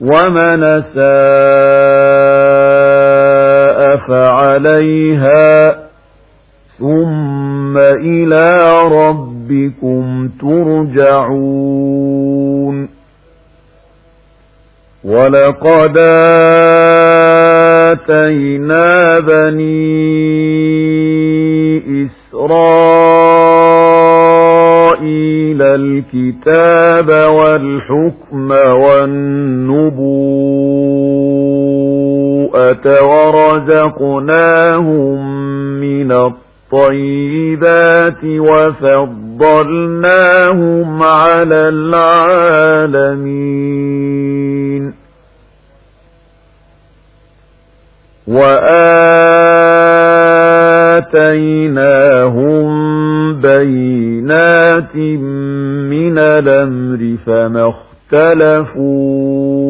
ومن ساء فعليها ثم إلى ربكم ترجعون ولقد آتينا بني إسرائيل الكتاب والحكم ورزقناهم من الطيبات وفضلناهم على العالمين وآتيناهم بينات من الأمر فما اختلفوا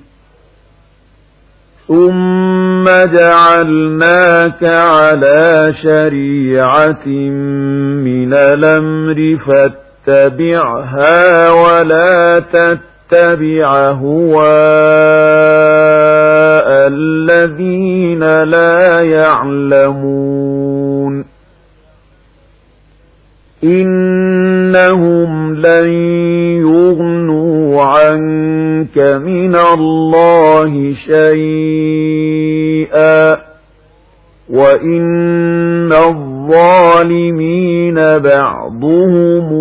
ثم جعلناك على شريعة من الأمر فاتبعها ولا تتبع هواء الذين لا يعلمون إنهم لن يغنوا عنك من الله شيئا وإن الظالمين بعضهم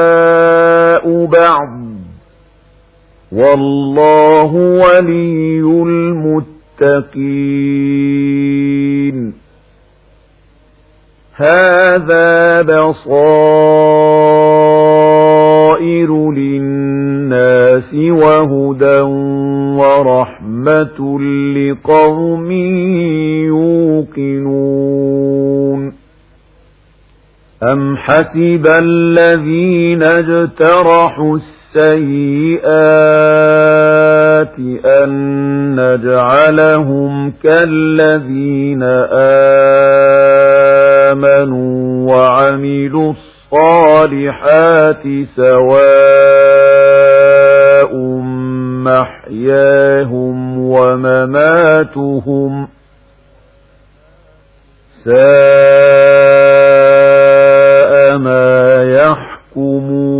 أولياء بعض والله ولي المتقين هذا بصائر للناس وهدى ورحمة لقوم يوقنون أم حسب الذين اجترحوا السيئات أن نجعلهم كالذين آمنوا وعملوا الصالحات سواء محياهم ومماتهم ساء ما يحكمون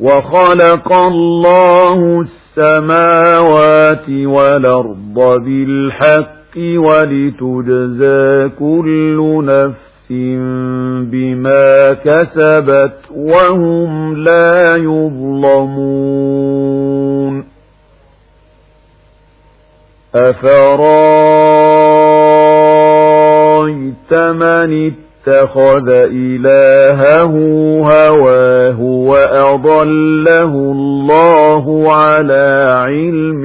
وخلق الله السماوات والأرض بالحق ولتجزى كل نفس بما كسبت وهم لا يظلمون. أفرأيت من اتخذ إلهه هواه وأضله الله على علم